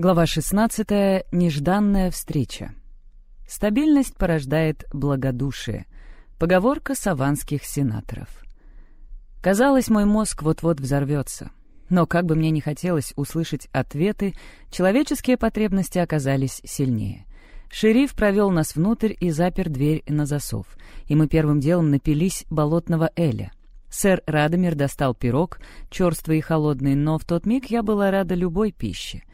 Глава 16. Нежданная встреча. Стабильность порождает благодушие. Поговорка саванских сенаторов. Казалось, мой мозг вот-вот взорвется. Но как бы мне ни хотелось услышать ответы, человеческие потребности оказались сильнее. Шериф провел нас внутрь и запер дверь на засов, и мы первым делом напились болотного эля. Сэр Радомир достал пирог, черствый и холодный, но в тот миг я была рада любой пище.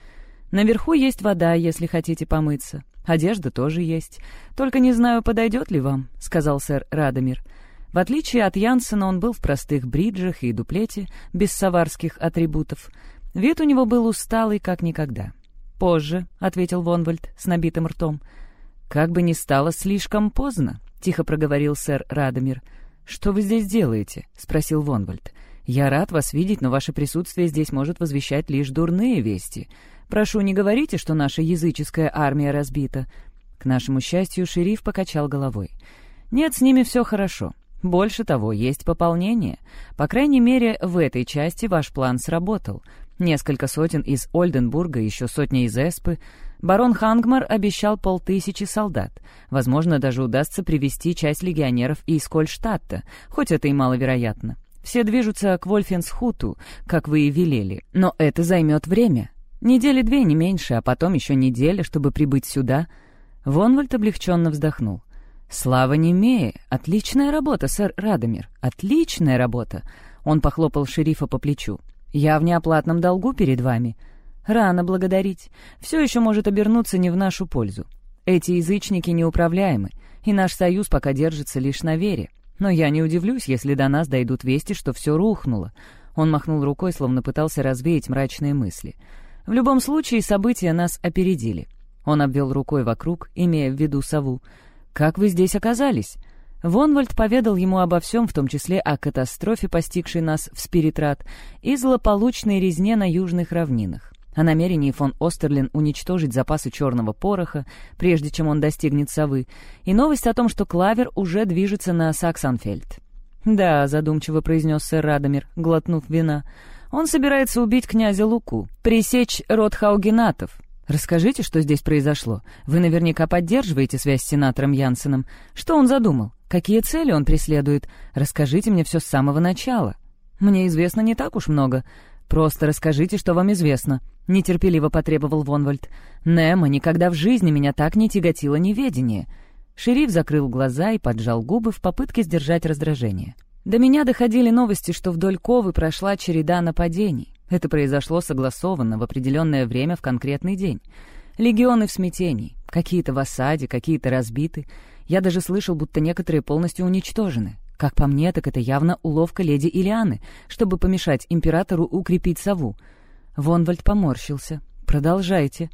Наверху есть вода, если хотите помыться. Одежда тоже есть. Только не знаю, подойдет ли вам», — сказал сэр Радомир. В отличие от Янсена, он был в простых бриджах и дуплете, без саварских атрибутов. Вид у него был усталый, как никогда. «Позже», — ответил Вонвальд с набитым ртом. «Как бы ни стало слишком поздно», — тихо проговорил сэр Радомир. «Что вы здесь делаете?» — спросил Вонвальд. «Я рад вас видеть, но ваше присутствие здесь может возвещать лишь дурные вести. Прошу, не говорите, что наша языческая армия разбита». К нашему счастью, шериф покачал головой. «Нет, с ними все хорошо. Больше того, есть пополнение. По крайней мере, в этой части ваш план сработал. Несколько сотен из Ольденбурга, еще сотни из Эспы. Барон Хангмар обещал полтысячи солдат. Возможно, даже удастся привести часть легионеров из Кольштадта, хоть это и маловероятно. Все движутся к Вольфенсхуту, как вы и велели, но это займет время. Недели две, не меньше, а потом еще неделя, чтобы прибыть сюда. Вонвальд облегченно вздохнул. «Слава Немее! Отличная работа, сэр Радомир! Отличная работа!» Он похлопал шерифа по плечу. «Я в неоплатном долгу перед вами. Рано благодарить. Все еще может обернуться не в нашу пользу. Эти язычники неуправляемы, и наш союз пока держится лишь на вере. Но я не удивлюсь, если до нас дойдут вести, что все рухнуло». Он махнул рукой, словно пытался развеять мрачные мысли. В любом случае, события нас опередили. Он обвел рукой вокруг, имея в виду сову. «Как вы здесь оказались?» Вонвальд поведал ему обо всем, в том числе о катастрофе, постигшей нас в Спиритрат, и злополучной резне на южных равнинах, о намерении фон Остерлин уничтожить запасы черного пороха, прежде чем он достигнет совы, и новость о том, что Клавер уже движется на Саксанфельд. «Да», — задумчиво произнес сэр Радомир, глотнув вина, — он собирается убить князя Луку, пресечь род Хаугенатов. Расскажите, что здесь произошло. Вы наверняка поддерживаете связь с сенатором Янсеном. Что он задумал? Какие цели он преследует? Расскажите мне все с самого начала. Мне известно не так уж много. Просто расскажите, что вам известно», — нетерпеливо потребовал Вонвальд. «Немо никогда в жизни меня так не тяготило неведение». Шериф закрыл глаза и поджал губы в попытке сдержать раздражение. До меня доходили новости, что вдоль Ковы прошла череда нападений. Это произошло согласованно в определенное время в конкретный день. Легионы в смятении. Какие-то в осаде, какие-то разбиты. Я даже слышал, будто некоторые полностью уничтожены. Как по мне, так это явно уловка леди Илианы, чтобы помешать императору укрепить сову. Вонвальд поморщился. «Продолжайте».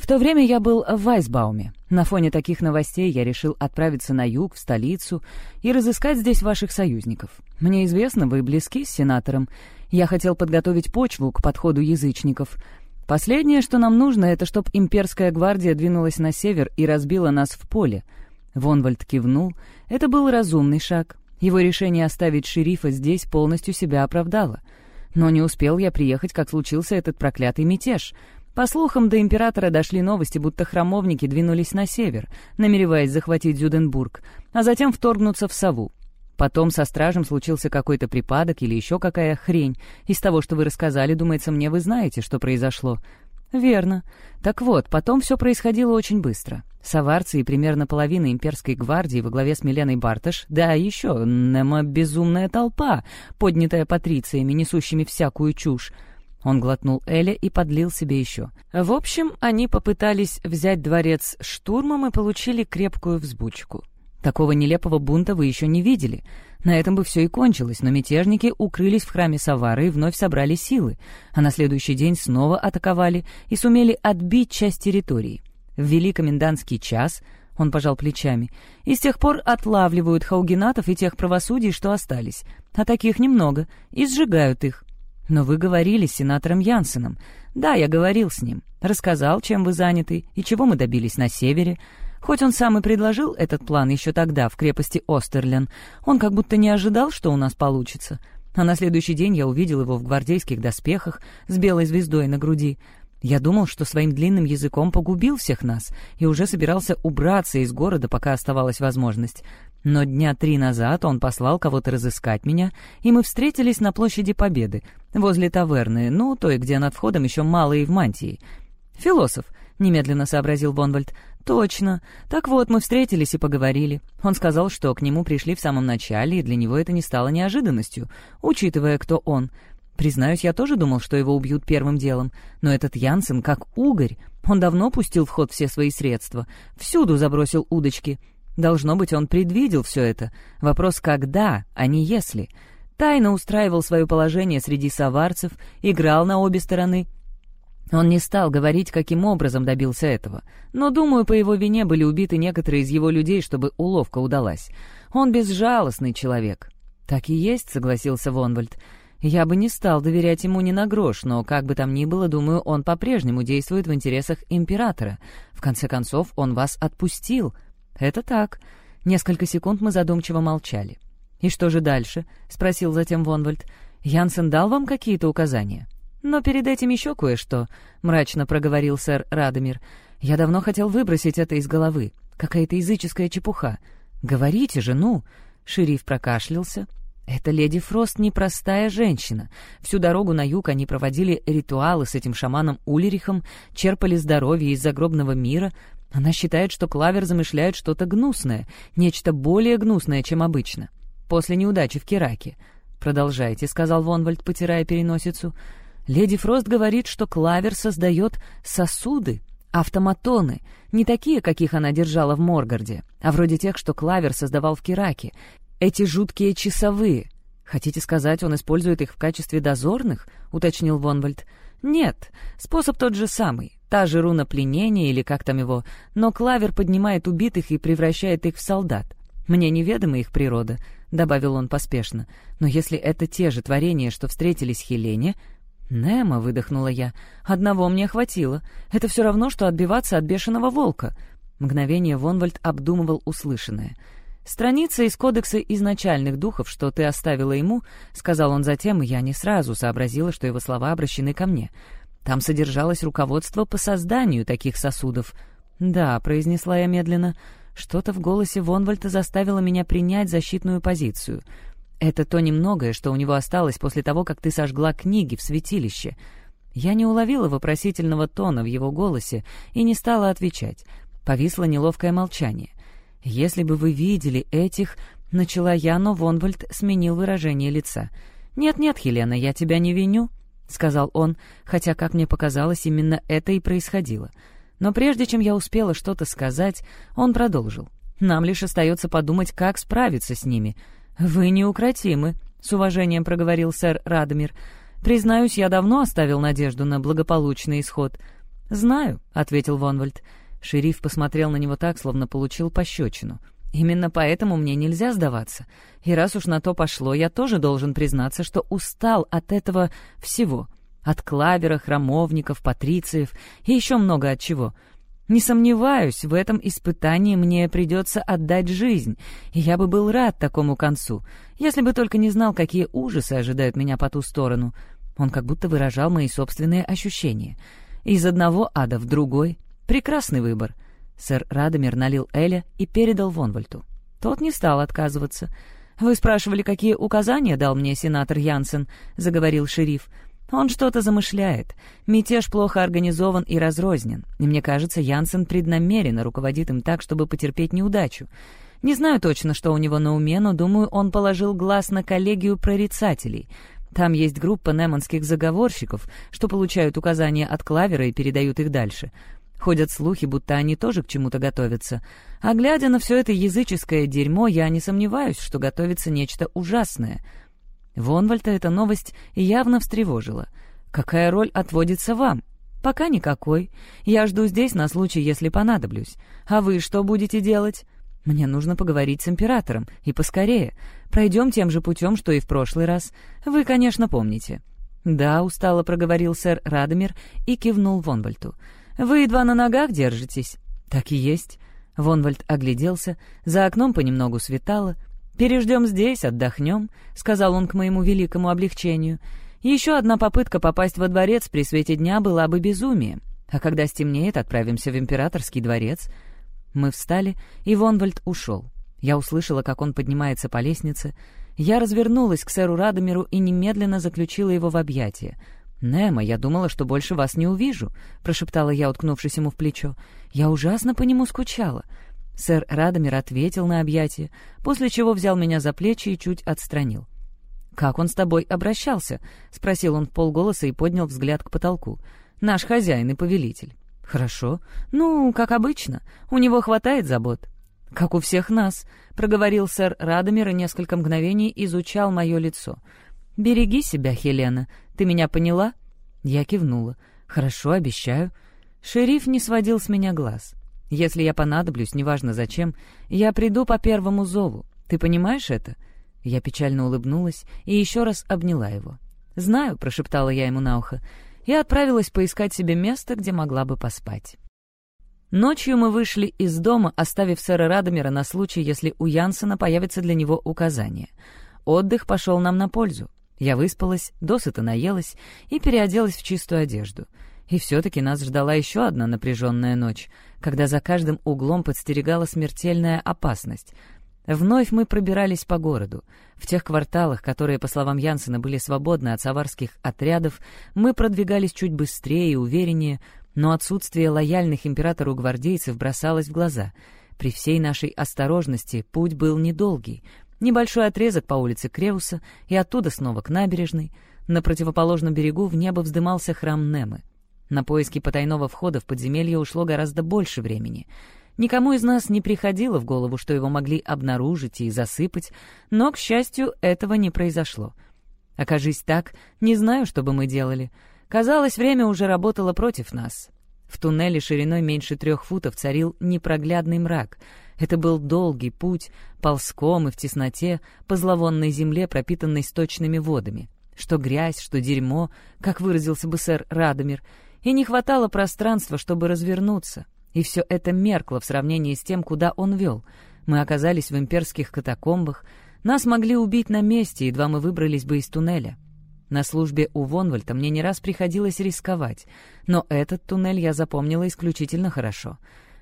В то время я был в Вайсбауме. На фоне таких новостей я решил отправиться на юг, в столицу, и разыскать здесь ваших союзников. Мне известно, вы близки с сенатором. Я хотел подготовить почву к подходу язычников. Последнее, что нам нужно, это чтобы имперская гвардия двинулась на север и разбила нас в поле. Вонвальд кивнул. Это был разумный шаг. Его решение оставить шерифа здесь полностью себя оправдало. Но не успел я приехать, как случился этот проклятый мятеж — по слухам, до императора дошли новости, будто храмовники двинулись на север, намереваясь захватить Зюденбург, а затем вторгнуться в Саву. Потом со стражем случился какой-то припадок или еще какая хрень. Из того, что вы рассказали, думается мне, вы знаете, что произошло. Верно. Так вот, потом все происходило очень быстро. Саварцы и примерно половина имперской гвардии во главе с Миленой Барташ, да еще Немо безумная толпа, поднятая патрициями, несущими всякую чушь, он глотнул Эля и подлил себе еще. В общем, они попытались взять дворец штурмом и получили крепкую взбучку. Такого нелепого бунта вы еще не видели. На этом бы все и кончилось, но мятежники укрылись в храме Савары и вновь собрали силы, а на следующий день снова атаковали и сумели отбить часть территории. Ввели комендантский час, он пожал плечами, и с тех пор отлавливают хаугенатов и тех правосудий, что остались, а таких немного, и сжигают их. «Но вы говорили с сенатором Янсеном. Да, я говорил с ним. Рассказал, чем вы заняты и чего мы добились на севере. Хоть он сам и предложил этот план еще тогда, в крепости Остерлен, он как будто не ожидал, что у нас получится. А на следующий день я увидел его в гвардейских доспехах с белой звездой на груди. Я думал, что своим длинным языком погубил всех нас и уже собирался убраться из города, пока оставалась возможность. Но дня три назад он послал кого-то разыскать меня, и мы встретились на площади Победы, возле таверны, ну, той, где над входом еще мало и в мантии. «Философ», — немедленно сообразил Бонвальд. «Точно. Так вот, мы встретились и поговорили. Он сказал, что к нему пришли в самом начале, и для него это не стало неожиданностью, учитывая, кто он. Признаюсь, я тоже думал, что его убьют первым делом. Но этот Янсен как угорь. Он давно пустил в ход все свои средства. Всюду забросил удочки. Должно быть, он предвидел все это. Вопрос «когда», а не «если». Тайно устраивал свое положение среди соварцев, играл на обе стороны. Он не стал говорить, каким образом добился этого. Но, думаю, по его вине были убиты некоторые из его людей, чтобы уловка удалась. Он безжалостный человек. «Так и есть», — согласился Вонвальд. Я бы не стал доверять ему ни на грош, но, как бы там ни было, думаю, он по-прежнему действует в интересах императора. В конце концов, он вас отпустил. Это так. Несколько секунд мы задумчиво молчали. «И что же дальше?» — спросил затем Вонвальд. «Янсен дал вам какие-то указания?» «Но перед этим еще кое-что», — мрачно проговорил сэр Радомир. «Я давно хотел выбросить это из головы. Какая-то языческая чепуха. Говорите же, ну!» Шериф прокашлялся, эта леди Фрост непростая женщина. Всю дорогу на юг они проводили ритуалы с этим шаманом Ульрихом, черпали здоровье из загробного мира. Она считает, что Клавер замышляет что-то гнусное, нечто более гнусное, чем обычно. После неудачи в Кераке. «Продолжайте», — сказал Вонвальд, потирая переносицу. «Леди Фрост говорит, что Клавер создает сосуды, автоматоны, не такие, каких она держала в Моргарде, а вроде тех, что Клавер создавал в Кераке, эти жуткие часовые. Хотите сказать, он использует их в качестве дозорных?» — уточнил Вонвальд. «Нет, способ тот же самый. Та же руна пленения или как там его, но Клавер поднимает убитых и превращает их в солдат. Мне неведома их природа», — добавил он поспешно. «Но если это те же творения, что встретились Хелене...» «Немо», — выдохнула я, — «одного мне хватило. Это все равно, что отбиваться от бешеного волка». Мгновение Вонвальд обдумывал услышанное — «Страница из кодекса изначальных духов, что ты оставила ему», — сказал он затем, и я не сразу сообразила, что его слова обращены ко мне. Там содержалось руководство по созданию таких сосудов. «Да», — произнесла я медленно, — что-то в голосе Вонвальта заставило меня принять защитную позицию. «Это то немногое, что у него осталось после того, как ты сожгла книги в святилище». Я не уловила вопросительного тона в его голосе и не стала отвечать. Повисло неловкое молчание. «Если бы вы видели этих...» — начала я, но Вонвальд сменил выражение лица. «Нет-нет, Хелена, я тебя не виню», — сказал он, хотя, как мне показалось, именно это и происходило. Но прежде чем я успела что-то сказать, он продолжил. «Нам лишь остается подумать, как справиться с ними». «Вы неукротимы», — с уважением проговорил сэр Радомир. «Признаюсь, я давно оставил надежду на благополучный исход». «Знаю», — ответил Вонвальд. Шериф посмотрел на него так, словно получил пощечину. «Именно поэтому мне нельзя сдаваться. И раз уж на то пошло, я тоже должен признаться, что устал от этого всего. От клавера, храмовников, патрициев и еще много от чего. Не сомневаюсь, в этом испытании мне придется отдать жизнь, и я бы был рад такому концу, если бы только не знал, какие ужасы ожидают меня по ту сторону». Он как будто выражал мои собственные ощущения. Из одного ада в другой — Прекрасный выбор. Сэр Радомир налил Эля и передал Вонвальту. Тот не стал отказываться. «Вы спрашивали, какие указания дал мне сенатор Янсен?» — заговорил шериф. «Он что-то замышляет. Мятеж плохо организован и разрознен, и мне кажется, Янсен преднамеренно руководит им так, чтобы потерпеть неудачу. Не знаю точно, что у него на уме, но, думаю, он положил глаз на коллегию прорицателей. Там есть группа неманских заговорщиков, что получают указания от Клавера и передают их дальше. Ходят слухи, будто они тоже к чему-то готовятся. А глядя на все это языческое дерьмо, я не сомневаюсь, что готовится нечто ужасное. Вонвальта эта новость явно встревожила. «Какая роль отводится вам?» «Пока никакой. Я жду здесь на случай, если понадоблюсь. А вы что будете делать?» «Мне нужно поговорить с императором, и поскорее. Пройдем тем же путем, что и в прошлый раз. Вы, конечно, помните». «Да», — устало проговорил сэр Радомир и кивнул Вонвальту. «Вы едва на ногах держитесь». «Так и есть». Вонвальд огляделся, за окном понемногу светало. «Переждем здесь, отдохнем», — сказал он к моему великому облегчению. Еще одна попытка попасть во дворец при свете дня была бы безумием. А когда стемнеет, отправимся в императорский дворец. Мы встали, и Вонвальд ушел. Я услышала, как он поднимается по лестнице. Я развернулась к сэру Радомиру и немедленно заключила его в объятия. «Немо, я думала, что больше вас не увижу», — прошептала я, уткнувшись ему в плечо. «Я ужасно по нему скучала». Сэр Радомир ответил на объятие, после чего взял меня за плечи и чуть отстранил. «Как он с тобой обращался?» — спросил он в полголоса и поднял взгляд к потолку. «Наш хозяин и повелитель». «Хорошо. Ну, как обычно. У него хватает забот». «Как у всех нас», — проговорил сэр Радомир и несколько мгновений изучал мое лицо. «Береги себя, Хелена. Ты меня поняла?» Я кивнула. «Хорошо, обещаю». Шериф не сводил с меня глаз. Если я понадоблюсь, неважно зачем, я приду по первому зову. Ты понимаешь это?» Я печально улыбнулась и еще раз обняла его. «Знаю», — прошептала я ему на ухо, и отправилась поискать себе место, где могла бы поспать. Ночью мы вышли из дома, оставив сэра Радомира на случай, если у Янсена появится для него указание. Отдых пошел нам на пользу. Я выспалась, досыта наелась и переоделась в чистую одежду — и все-таки нас ждала еще одна напряженная ночь, когда за каждым углом подстерегала смертельная опасность. Вновь мы пробирались по городу. В тех кварталах, которые, по словам Янсена, были свободны от саварских отрядов, мы продвигались чуть быстрее и увереннее, но отсутствие лояльных императору гвардейцев бросалось в глаза. При всей нашей осторожности путь был недолгий. Небольшой отрезок по улице Креуса и оттуда снова к набережной. На противоположном берегу в небо вздымался храм Немы. На поиски потайного входа в подземелье ушло гораздо больше времени. Никому из нас не приходило в голову, что его могли обнаружить и засыпать, но, к счастью, этого не произошло. Окажись так, не знаю, что бы мы делали. Казалось, время уже работало против нас. В туннеле шириной меньше трех футов царил непроглядный мрак. Это был долгий путь, ползком и в тесноте, по зловонной земле, пропитанной сточными водами. Что грязь, что дерьмо, как выразился бы сэр Радомир — и не хватало пространства, чтобы развернуться. И все это меркло в сравнении с тем, куда он вел. Мы оказались в имперских катакомбах, нас могли убить на месте, едва мы выбрались бы из туннеля. На службе у Вонвальта мне не раз приходилось рисковать, но этот туннель я запомнила исключительно хорошо.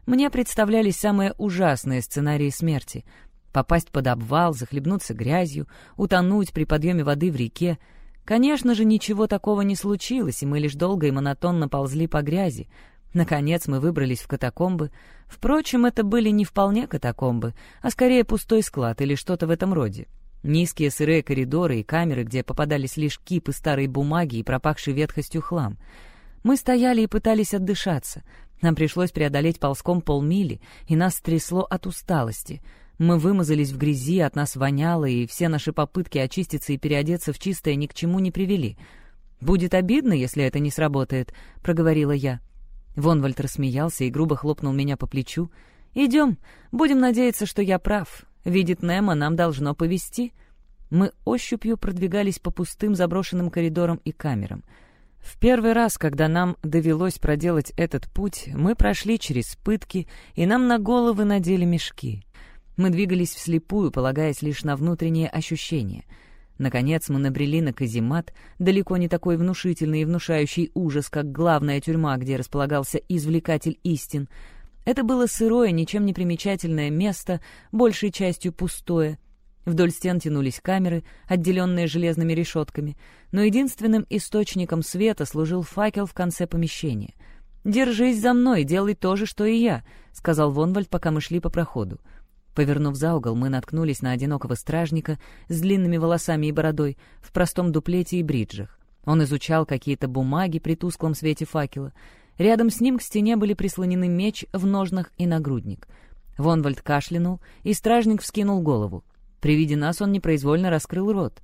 Мне представлялись самые ужасные сценарии смерти. Попасть под обвал, захлебнуться грязью, утонуть при подъеме воды в реке — Конечно же, ничего такого не случилось, и мы лишь долго и монотонно ползли по грязи. Наконец мы выбрались в катакомбы. Впрочем, это были не вполне катакомбы, а скорее пустой склад или что-то в этом роде. Низкие сырые коридоры и камеры, где попадались лишь кипы старой бумаги и пропахший ветхостью хлам. Мы стояли и пытались отдышаться. Нам пришлось преодолеть ползком полмили, и нас трясло от усталости — мы вымазались в грязи, от нас воняло, и все наши попытки очиститься и переодеться в чистое ни к чему не привели. «Будет обидно, если это не сработает», — проговорила я. Вонвальд рассмеялся и грубо хлопнул меня по плечу. «Идем. Будем надеяться, что я прав. Видит Немо, нам должно повести». Мы ощупью продвигались по пустым заброшенным коридорам и камерам. В первый раз, когда нам довелось проделать этот путь, мы прошли через пытки, и нам на головы надели мешки. Мы двигались вслепую, полагаясь лишь на внутренние ощущения. Наконец мы набрели на каземат, далеко не такой внушительный и внушающий ужас, как главная тюрьма, где располагался извлекатель истин. Это было сырое, ничем не примечательное место, большей частью пустое. Вдоль стен тянулись камеры, отделенные железными решетками, но единственным источником света служил факел в конце помещения. «Держись за мной, делай то же, что и я», — сказал Вонвальд, пока мы шли по проходу. Повернув за угол, мы наткнулись на одинокого стражника с длинными волосами и бородой, в простом дуплете и бриджах. Он изучал какие-то бумаги при тусклом свете факела. Рядом с ним к стене были прислонены меч в ножнах и нагрудник. Вонвальд кашлянул, и стражник вскинул голову. При виде нас он непроизвольно раскрыл рот.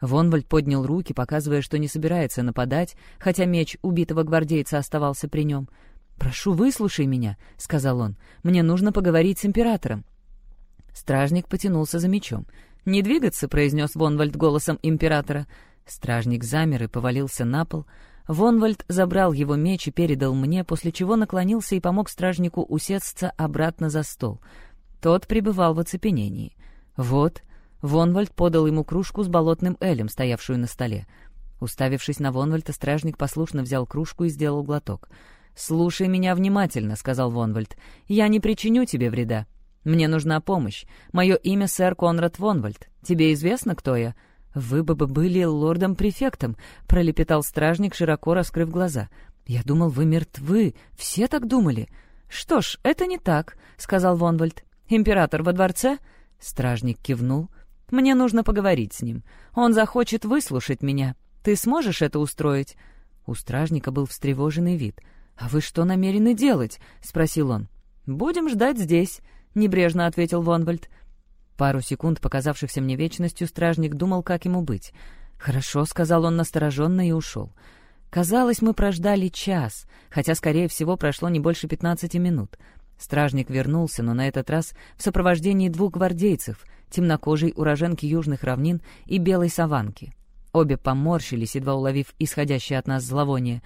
Вонвальд поднял руки, показывая, что не собирается нападать, хотя меч убитого гвардейца оставался при нем. «Прошу, выслушай меня», — сказал он. «Мне нужно поговорить с императором». Стражник потянулся за мечом. «Не двигаться», — произнес Вонвальд голосом императора. Стражник замер и повалился на пол. Вонвальд забрал его меч и передал мне, после чего наклонился и помог стражнику усесться обратно за стол. Тот пребывал в оцепенении. «Вот», — Вонвальд подал ему кружку с болотным элем, стоявшую на столе. Уставившись на Вонвальта, стражник послушно взял кружку и сделал глоток. «Слушай меня внимательно», — сказал Вонвальд. «Я не причиню тебе вреда. Мне нужна помощь. Мое имя сэр Конрад Вонвальд. Тебе известно, кто я?» «Вы бы были лордом-префектом», — пролепетал стражник, широко раскрыв глаза. «Я думал, вы мертвы. Все так думали». «Что ж, это не так», — сказал Вонвальд. «Император во дворце?» Стражник кивнул. «Мне нужно поговорить с ним. Он захочет выслушать меня. Ты сможешь это устроить?» У стражника был встревоженный вид. «А вы что намерены делать?» — спросил он. «Будем ждать здесь», — небрежно ответил Вонвальд. Пару секунд, показавшихся мне вечностью, стражник думал, как ему быть. «Хорошо», — сказал он настороженно и ушел. Казалось, мы прождали час, хотя, скорее всего, прошло не больше пятнадцати минут. Стражник вернулся, но на этот раз в сопровождении двух гвардейцев, темнокожей уроженки южных равнин и белой саванки. Обе поморщились, едва уловив исходящее от нас зловоние.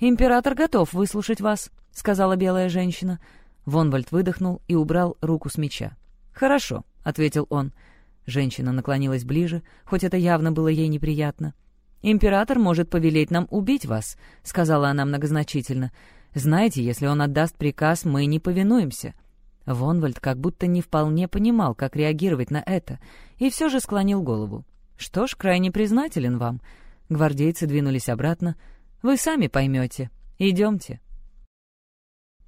«Император готов выслушать вас», — сказала белая женщина. Вонвальд выдохнул и убрал руку с меча. «Хорошо», — ответил он. Женщина наклонилась ближе, хоть это явно было ей неприятно. «Император может повелеть нам убить вас», — сказала она многозначительно. «Знаете, если он отдаст приказ, мы не повинуемся». Вонвальд как будто не вполне понимал, как реагировать на это, и все же склонил голову. «Что ж, крайне признателен вам». Гвардейцы двинулись обратно. «Вы сами поймете. Идемте»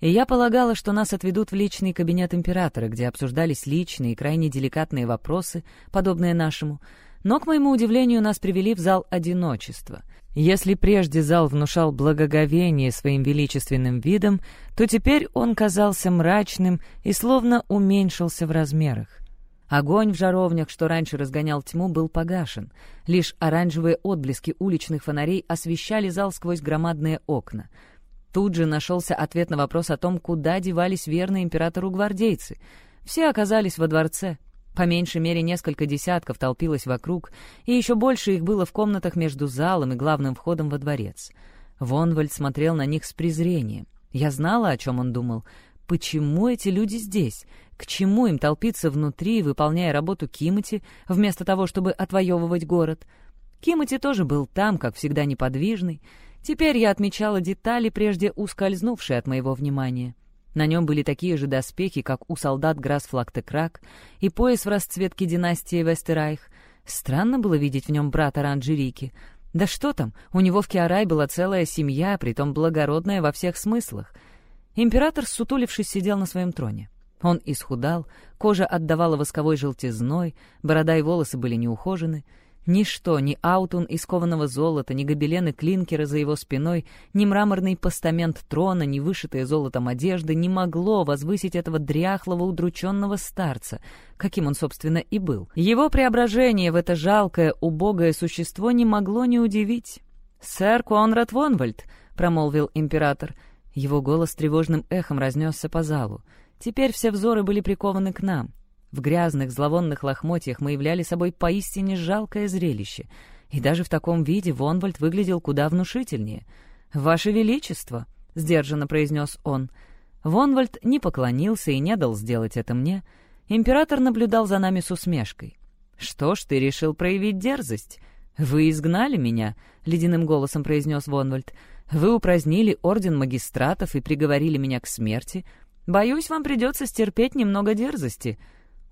и я полагала, что нас отведут в личный кабинет императора, где обсуждались личные и крайне деликатные вопросы, подобные нашему, но, к моему удивлению, нас привели в зал одиночества. Если прежде зал внушал благоговение своим величественным видом, то теперь он казался мрачным и словно уменьшился в размерах. Огонь в жаровнях, что раньше разгонял тьму, был погашен. Лишь оранжевые отблески уличных фонарей освещали зал сквозь громадные окна — Тут же нашелся ответ на вопрос о том, куда девались верные императору гвардейцы. Все оказались во дворце. По меньшей мере несколько десятков толпилось вокруг, и еще больше их было в комнатах между залом и главным входом во дворец. Вонвальд смотрел на них с презрением. Я знала, о чем он думал. Почему эти люди здесь? К чему им толпиться внутри, выполняя работу Кимати, вместо того, чтобы отвоевывать город? Кимати тоже был там, как всегда неподвижный, Теперь я отмечала детали, прежде ускользнувшие от моего внимания. На нем были такие же доспехи, как у солдат Грасфлактекрак, и пояс в расцветке династии Вестерайх. Странно было видеть в нем брата Ранжерики. Да что там, у него в Киарай была целая семья, притом благородная во всех смыслах. Император, сутулившись, сидел на своем троне. Он исхудал, кожа отдавала восковой желтизной, борода и волосы были неухожены — Ничто, ни аутун из кованого золота, ни гобелены клинкера за его спиной, ни мраморный постамент трона, ни вышитые золотом одежды не могло возвысить этого дряхлого, удрученного старца, каким он, собственно, и был. Его преображение в это жалкое, убогое существо не могло не удивить. «Сэр Конрад Вонвальд», — промолвил император. Его голос тревожным эхом разнесся по залу. Теперь все взоры были прикованы к нам — в грязных, зловонных лохмотьях мы являли собой поистине жалкое зрелище, и даже в таком виде Вонвальд выглядел куда внушительнее. «Ваше Величество!» — сдержанно произнес он. Вонвальд не поклонился и не дал сделать это мне. Император наблюдал за нами с усмешкой. «Что ж, ты решил проявить дерзость? Вы изгнали меня», — ледяным голосом произнес Вонвальд. «Вы упразднили орден магистратов и приговорили меня к смерти. Боюсь, вам придется стерпеть немного дерзости».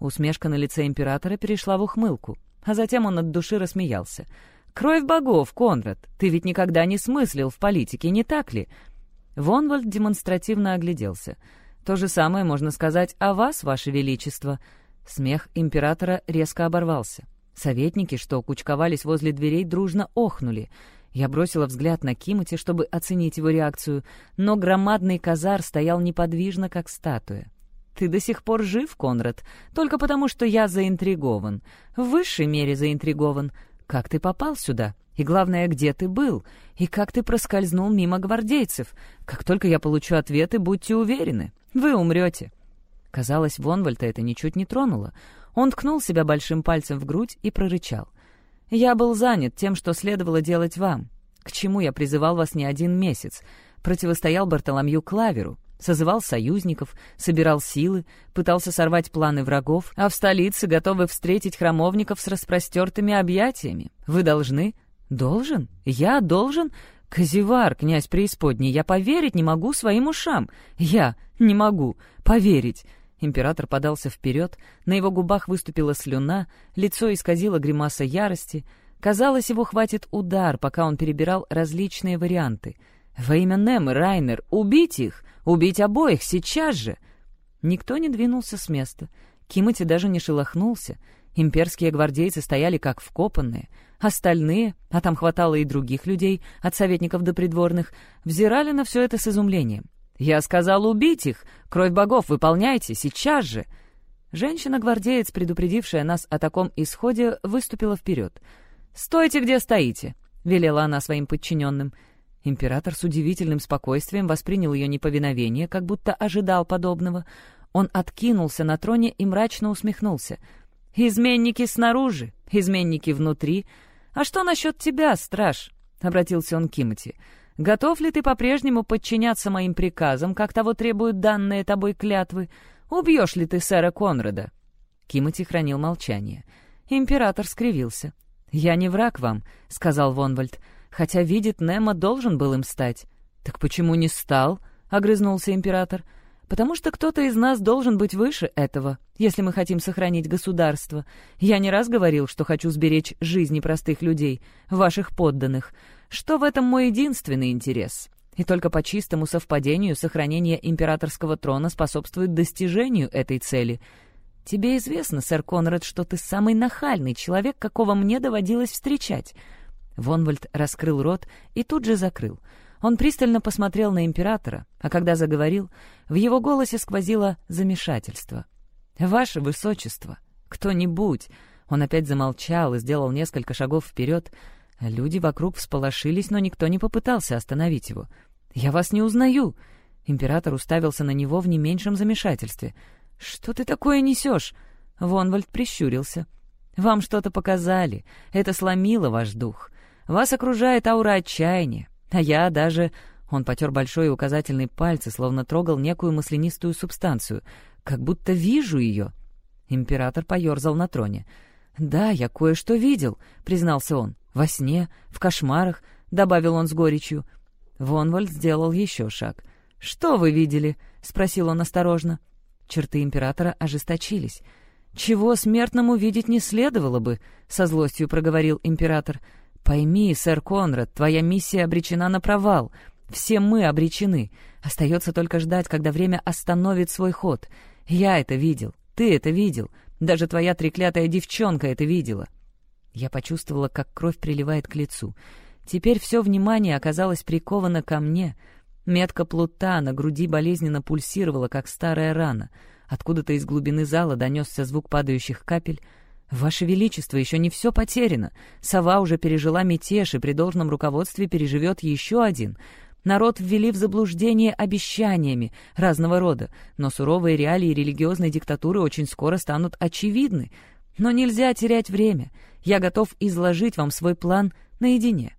Усмешка на лице императора перешла в ухмылку, а затем он от души рассмеялся. «Кровь богов, Конрад! Ты ведь никогда не смыслил в политике, не так ли?» Вонвальд демонстративно огляделся. «То же самое можно сказать о вас, ваше величество». Смех императора резко оборвался. Советники, что кучковались возле дверей, дружно охнули. Я бросила взгляд на Кимати, чтобы оценить его реакцию, но громадный казар стоял неподвижно, как статуя. Ты до сих пор жив, Конрад, только потому, что я заинтригован. В высшей мере заинтригован. Как ты попал сюда? И главное, где ты был? И как ты проскользнул мимо гвардейцев? Как только я получу ответы, будьте уверены, вы умрете». Казалось, Вонвальта это ничуть не тронуло. Он ткнул себя большим пальцем в грудь и прорычал. «Я был занят тем, что следовало делать вам. К чему я призывал вас не один месяц? Противостоял Бартоломью Клаверу созывал союзников, собирал силы, пытался сорвать планы врагов, а в столице готовы встретить храмовников с распростертыми объятиями. Вы должны... «Должен? Я должен? Казивар, князь преисподней, я поверить не могу своим ушам. Я не могу поверить». Император подался вперед, на его губах выступила слюна, лицо исказило гримаса ярости. Казалось, его хватит удар, пока он перебирал различные варианты. «Во имя Немы, Райнер, убить их! Убить обоих, сейчас же!» Никто не двинулся с места. Кимати даже не шелохнулся. Имперские гвардейцы стояли как вкопанные. Остальные, а там хватало и других людей, от советников до придворных, взирали на все это с изумлением. «Я сказал убить их! Кровь богов, выполняйте, сейчас же!» Женщина-гвардеец, предупредившая нас о таком исходе, выступила вперед. «Стойте, где стоите!» — велела она своим подчиненным. Император с удивительным спокойствием воспринял ее неповиновение, как будто ожидал подобного. Он откинулся на троне и мрачно усмехнулся. «Изменники снаружи, изменники внутри. А что насчет тебя, страж?» — обратился он к Кимати. «Готов ли ты по-прежнему подчиняться моим приказам, как того требуют данные тобой клятвы? Убьешь ли ты сэра Конрада?» Кимати хранил молчание. Император скривился. «Я не враг вам», — сказал Вонвальд хотя, видит, Немо должен был им стать. «Так почему не стал?» — огрызнулся император. «Потому что кто-то из нас должен быть выше этого, если мы хотим сохранить государство. Я не раз говорил, что хочу сберечь жизни простых людей, ваших подданных, что в этом мой единственный интерес. И только по чистому совпадению сохранение императорского трона способствует достижению этой цели». «Тебе известно, сэр Конрад, что ты самый нахальный человек, какого мне доводилось встречать. Вонвальд раскрыл рот и тут же закрыл. Он пристально посмотрел на императора, а когда заговорил, в его голосе сквозило замешательство. «Ваше высочество! Кто-нибудь!» Он опять замолчал и сделал несколько шагов вперед. Люди вокруг всполошились, но никто не попытался остановить его. «Я вас не узнаю!» Император уставился на него в не меньшем замешательстве. «Что ты такое несешь?» Вонвальд прищурился. «Вам что-то показали. Это сломило ваш дух. Вас окружает аура отчаяния, а я даже...» Он потер большой и указательный пальцы, словно трогал некую маслянистую субстанцию. «Как будто вижу ее». Император поерзал на троне. «Да, я кое-что видел», — признался он. «Во сне, в кошмарах», — добавил он с горечью. Вонвальд сделал еще шаг. «Что вы видели?» — спросил он осторожно. Черты императора ожесточились. «Чего смертному видеть не следовало бы?» — со злостью проговорил император. «Пойми, сэр Конрад, твоя миссия обречена на провал. Все мы обречены. Остается только ждать, когда время остановит свой ход. Я это видел, ты это видел, даже твоя треклятая девчонка это видела». Я почувствовала, как кровь приливает к лицу. Теперь все внимание оказалось приковано ко мне. Метка плута на груди болезненно пульсировала, как старая рана. Откуда-то из глубины зала донесся звук падающих капель — «Ваше Величество, еще не все потеряно. Сова уже пережила мятеж и при должном руководстве переживет еще один. Народ ввели в заблуждение обещаниями разного рода, но суровые реалии религиозной диктатуры очень скоро станут очевидны. Но нельзя терять время. Я готов изложить вам свой план наедине».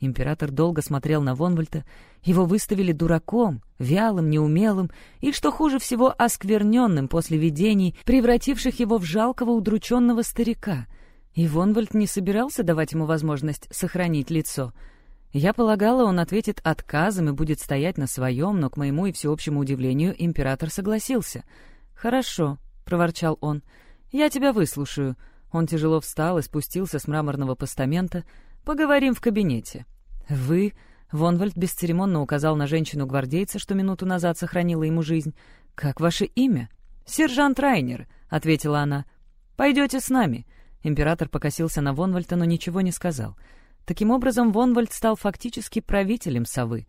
Император долго смотрел на Вонвальта. Его выставили дураком, вялым, неумелым и, что хуже всего, оскверненным после видений, превративших его в жалкого удрученного старика. И Вонвальд не собирался давать ему возможность сохранить лицо. Я полагала, он ответит отказом и будет стоять на своем, но, к моему и всеобщему удивлению, император согласился. «Хорошо», — проворчал он, — «я тебя выслушаю». Он тяжело встал и спустился с мраморного постамента, — Поговорим в кабинете». «Вы...» — Вонвальд бесцеремонно указал на женщину-гвардейца, что минуту назад сохранила ему жизнь. «Как ваше имя?» «Сержант Райнер», — ответила она. «Пойдете с нами». Император покосился на Вонвальта, но ничего не сказал. Таким образом, Вонвальд стал фактически правителем совы.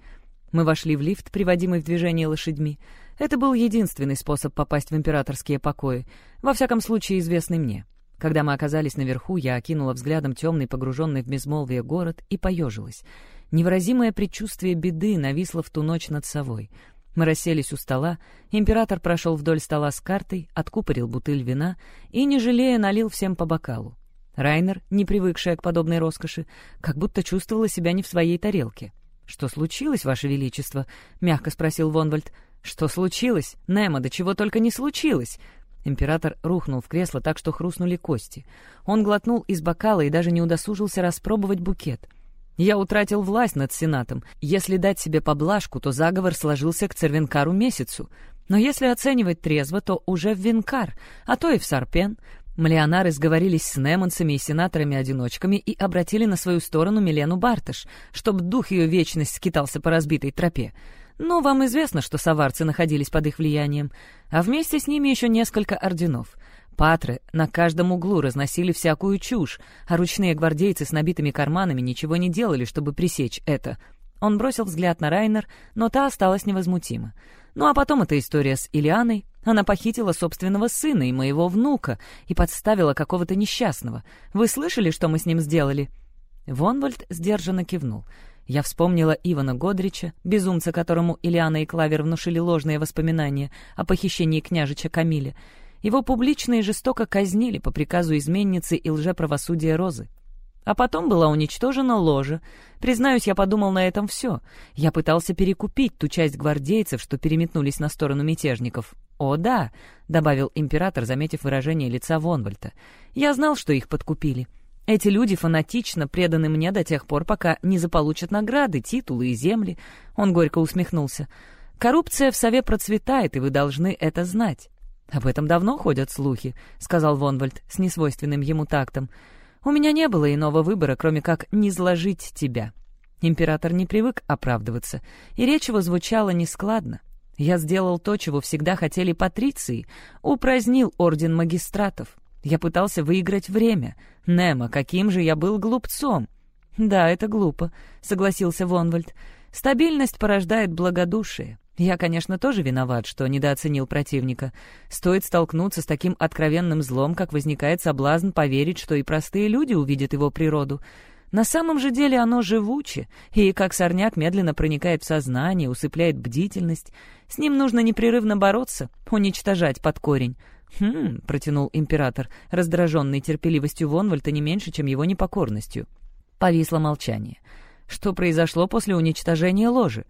Мы вошли в лифт, приводимый в движение лошадьми. Это был единственный способ попасть в императорские покои, во всяком случае известный мне. Когда мы оказались наверху, я окинула взглядом темный, погруженный в безмолвие город и поежилась. Невыразимое предчувствие беды нависло в ту ночь над совой. Мы расселись у стола, император прошел вдоль стола с картой, откупорил бутыль вина и, не жалея, налил всем по бокалу. Райнер, не привыкшая к подобной роскоши, как будто чувствовала себя не в своей тарелке. «Что случилось, Ваше Величество?» — мягко спросил Вонвальд. «Что случилось? Немо, да чего только не случилось!» Император рухнул в кресло так, что хрустнули кости. Он глотнул из бокала и даже не удосужился распробовать букет. Я утратил власть над Сенатом. Если дать себе поблажку, то заговор сложился к Цервенкару месяцу. Но если оценивать трезво, то уже в Винкар, а то и в Сарпен. Млеонары сговорились с неманцами и сенаторами-одиночками и обратили на свою сторону Милену Бартыш, чтобы дух ее вечность скитался по разбитой тропе. Но вам известно, что саварцы находились под их влиянием, а вместе с ними еще несколько орденов. Патры на каждом углу разносили всякую чушь, а ручные гвардейцы с набитыми карманами ничего не делали, чтобы пресечь это. Он бросил взгляд на Райнер, но та осталась невозмутима. Ну а потом эта история с Илианой. Она похитила собственного сына и моего внука и подставила какого-то несчастного. Вы слышали, что мы с ним сделали?» Вонвальд сдержанно кивнул. Я вспомнила Ивана Годрича, безумца, которому Илиана и Клавер внушили ложные воспоминания о похищении княжича Камиля, его публично и жестоко казнили по приказу изменницы и лжеправосудия Розы. А потом была уничтожена ложа. Признаюсь, я подумал на этом все. Я пытался перекупить ту часть гвардейцев, что переметнулись на сторону мятежников. «О, да», — добавил император, заметив выражение лица Вонвальта. «Я знал, что их подкупили. Эти люди фанатично преданы мне до тех пор, пока не заполучат награды, титулы и земли». Он горько усмехнулся. «Коррупция в Сове процветает, и вы должны это знать. «Об этом давно ходят слухи», — сказал Вонвальд с несвойственным ему тактом. «У меня не было иного выбора, кроме как не зложить тебя». Император не привык оправдываться, и речь его звучала нескладно. «Я сделал то, чего всегда хотели патриции, упразднил орден магистратов. Я пытался выиграть время. Немо, каким же я был глупцом!» «Да, это глупо», — согласился Вонвальд. «Стабильность порождает благодушие. Я, конечно, тоже виноват, что недооценил противника. Стоит столкнуться с таким откровенным злом, как возникает соблазн поверить, что и простые люди увидят его природу. На самом же деле оно живуче, и как сорняк медленно проникает в сознание, усыпляет бдительность. С ним нужно непрерывно бороться, уничтожать под корень. «Хм», — протянул император, раздраженный терпеливостью Вонвальта не меньше, чем его непокорностью. Повисло молчание. Что произошло после уничтожения ложи?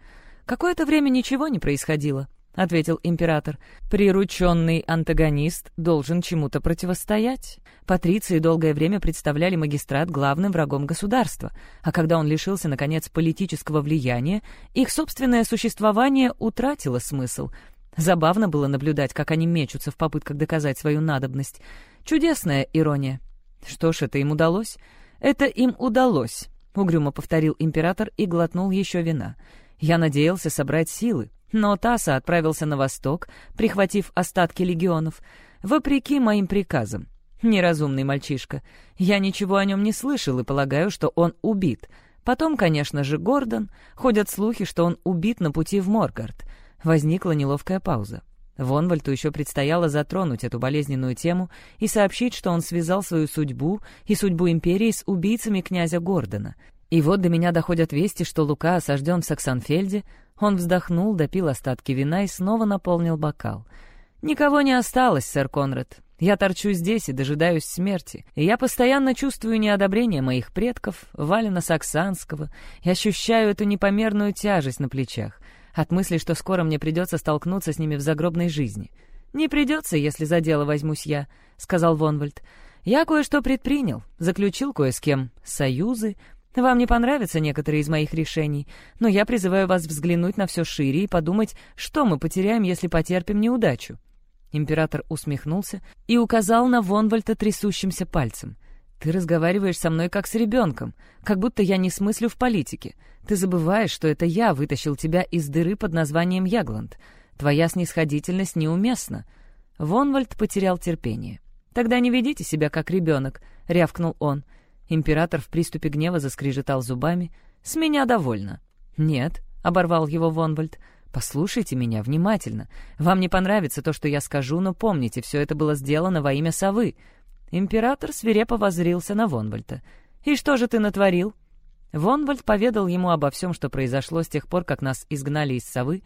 «Какое-то время ничего не происходило», — ответил император. «Прирученный антагонист должен чему-то противостоять. Патриции долгое время представляли магистрат главным врагом государства, а когда он лишился, наконец, политического влияния, их собственное существование утратило смысл. Забавно было наблюдать, как они мечутся в попытках доказать свою надобность. Чудесная ирония. Что ж, это им удалось? Это им удалось, — угрюмо повторил император и глотнул еще вина. Я надеялся собрать силы, но Таса отправился на восток, прихватив остатки легионов, вопреки моим приказам. Неразумный мальчишка. Я ничего о нем не слышал и полагаю, что он убит. Потом, конечно же, Гордон. Ходят слухи, что он убит на пути в Моргард. Возникла неловкая пауза. Вонвальту еще предстояло затронуть эту болезненную тему и сообщить, что он связал свою судьбу и судьбу империи с убийцами князя Гордона. И вот до меня доходят вести, что Лука осажден в Саксанфельде. Он вздохнул, допил остатки вина и снова наполнил бокал. «Никого не осталось, сэр Конрад. Я торчу здесь и дожидаюсь смерти. И я постоянно чувствую неодобрение моих предков, Валена Саксанского, и ощущаю эту непомерную тяжесть на плечах от мысли, что скоро мне придется столкнуться с ними в загробной жизни. «Не придется, если за дело возьмусь я», — сказал Вонвальд. «Я кое-что предпринял, заключил кое с кем союзы, вам не понравятся некоторые из моих решений, но я призываю вас взглянуть на все шире и подумать, что мы потеряем, если потерпим неудачу». Император усмехнулся и указал на Вонвальта трясущимся пальцем. «Ты разговариваешь со мной как с ребенком, как будто я не смыслю в политике. Ты забываешь, что это я вытащил тебя из дыры под названием Ягланд. Твоя снисходительность неуместна». Вонвальд потерял терпение. «Тогда не ведите себя как ребенок», — рявкнул он. — Император в приступе гнева заскрежетал зубами. «С меня довольно». «Нет», — оборвал его Вонвальд. «Послушайте меня внимательно. Вам не понравится то, что я скажу, но помните, все это было сделано во имя совы». Император свирепо воззрился на Вонвальда. «И что же ты натворил?» Вонвальд поведал ему обо всем, что произошло с тех пор, как нас изгнали из совы.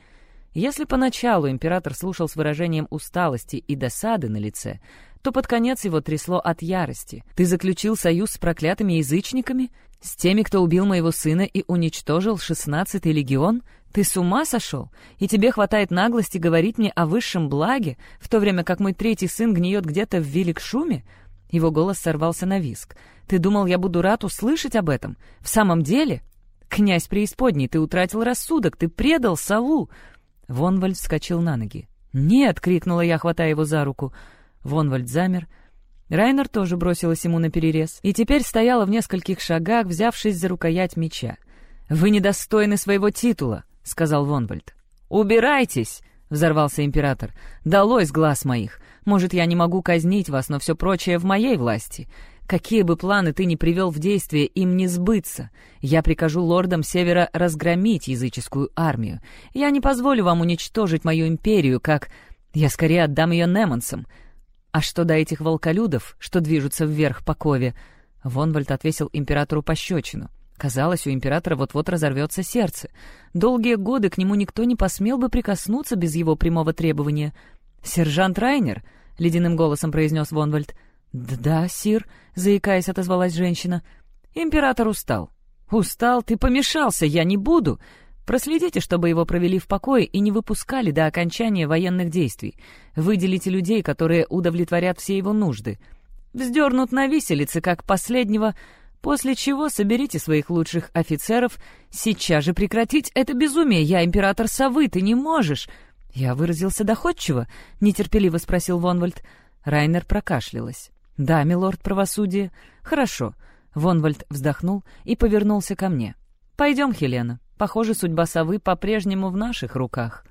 Если поначалу император слушал с выражением усталости и досады на лице, то под конец его трясло от ярости. «Ты заключил союз с проклятыми язычниками? С теми, кто убил моего сына и уничтожил шестнадцатый легион? Ты с ума сошел? И тебе хватает наглости говорить мне о высшем благе, в то время как мой третий сын гниет где-то в Виликшуме?» Его голос сорвался на виск. «Ты думал, я буду рад услышать об этом? В самом деле? Князь преисподней, ты утратил рассудок, ты предал сову!» Вонвальд вскочил на ноги. «Нет!» — крикнула я, хватая его за руку. Вонвальд замер. Райнер тоже бросилась ему на перерез и теперь стояла в нескольких шагах, взявшись за рукоять меча. «Вы недостойны своего титула!» — сказал Вонвальд. «Убирайтесь!» — взорвался император. «Долой с глаз моих! Может, я не могу казнить вас, но все прочее в моей власти. Какие бы планы ты ни привел в действие, им не сбыться. Я прикажу лордам Севера разгромить языческую армию. Я не позволю вам уничтожить мою империю, как... Я скорее отдам ее неманцам. А что до этих волколюдов, что движутся вверх по кове?» Вонвальд отвесил императору пощечину. Казалось, у императора вот-вот разорвется сердце. Долгие годы к нему никто не посмел бы прикоснуться без его прямого требования. «Сержант Райнер?» — ледяным голосом произнес Вонвальд. «Да, сир», — заикаясь, отозвалась женщина. «Император устал». «Устал? Ты помешался, я не буду!» Проследите, чтобы его провели в покое и не выпускали до окончания военных действий. Выделите людей, которые удовлетворят все его нужды. Вздернут на виселице, как последнего После чего соберите своих лучших офицеров. Сейчас же прекратить это безумие. Я император совы, ты не можешь. Я выразился доходчиво, нетерпеливо спросил Вонвальд. Райнер прокашлялась. Да, милорд правосудия. Хорошо. Вонвальд вздохнул и повернулся ко мне. Пойдем, Хелена. Похоже, судьба совы по-прежнему в наших руках.